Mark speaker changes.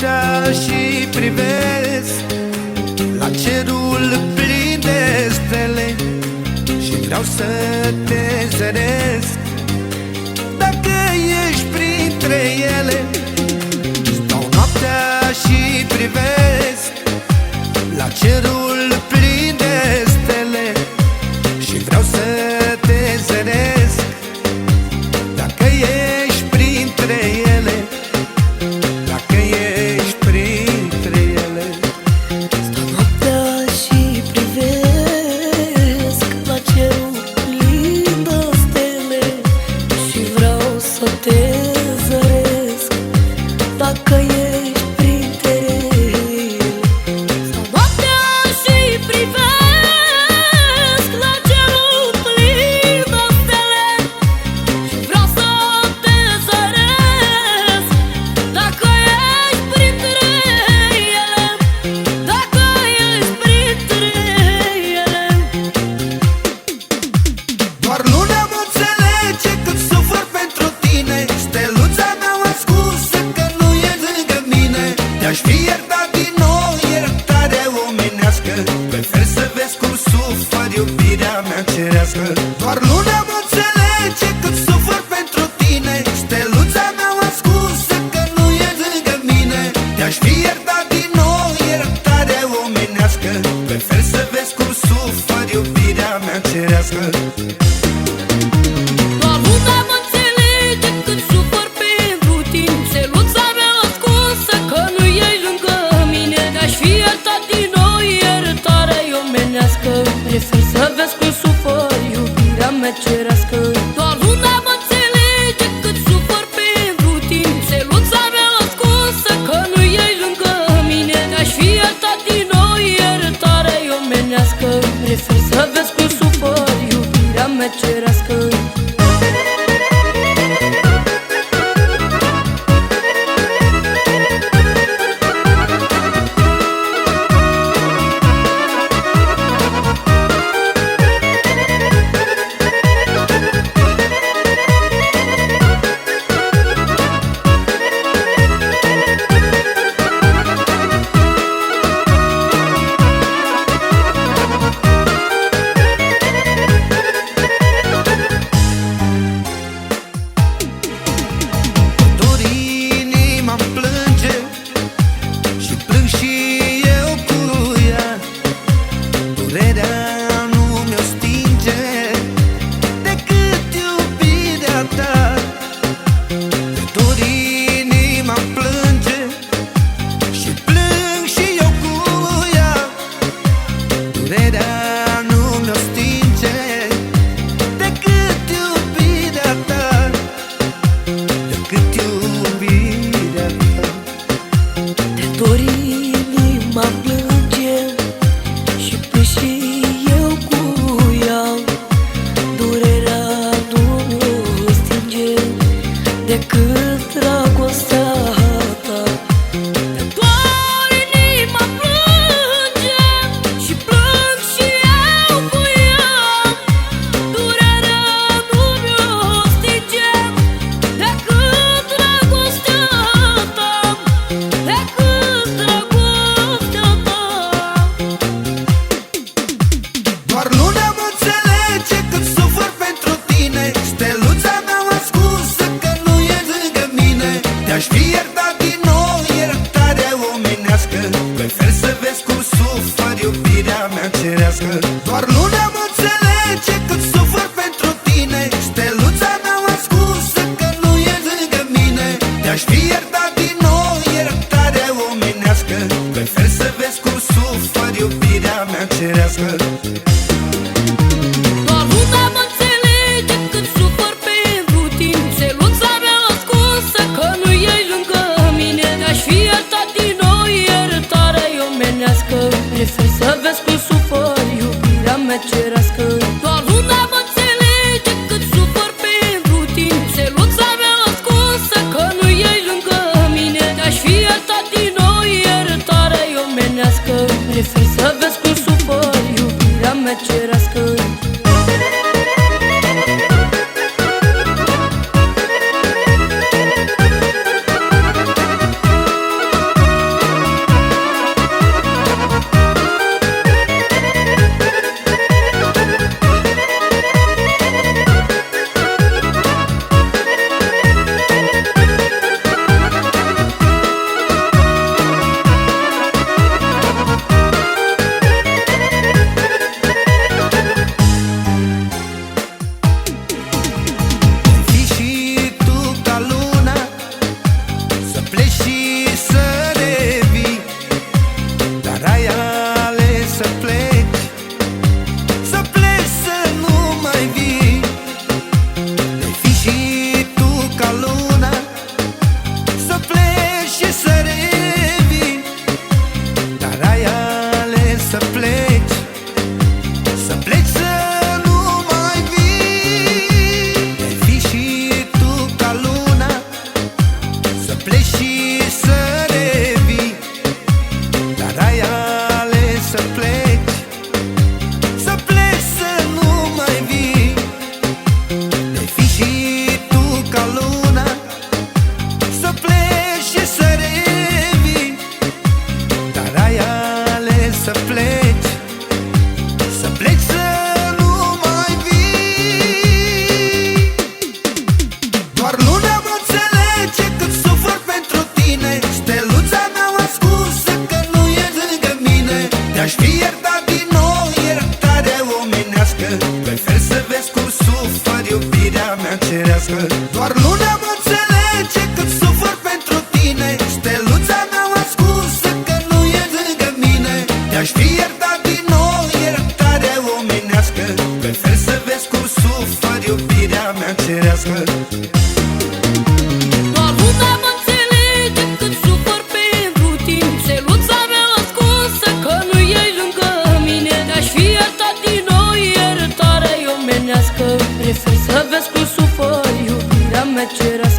Speaker 1: noaptea și privesc La cerul plin de stele Și vreau să te zăresc. to it bien. să pleci Să pleci să nu mai vii. Doar luna mă înțelege cât sufăr pentru tine Steluța mea ascunsă că nu e lângă mine. Te-aș fi iertat din nou iertare omenească Prefer să vezi cum sufăr iubirea mea cerească. Doar luna
Speaker 2: me quiera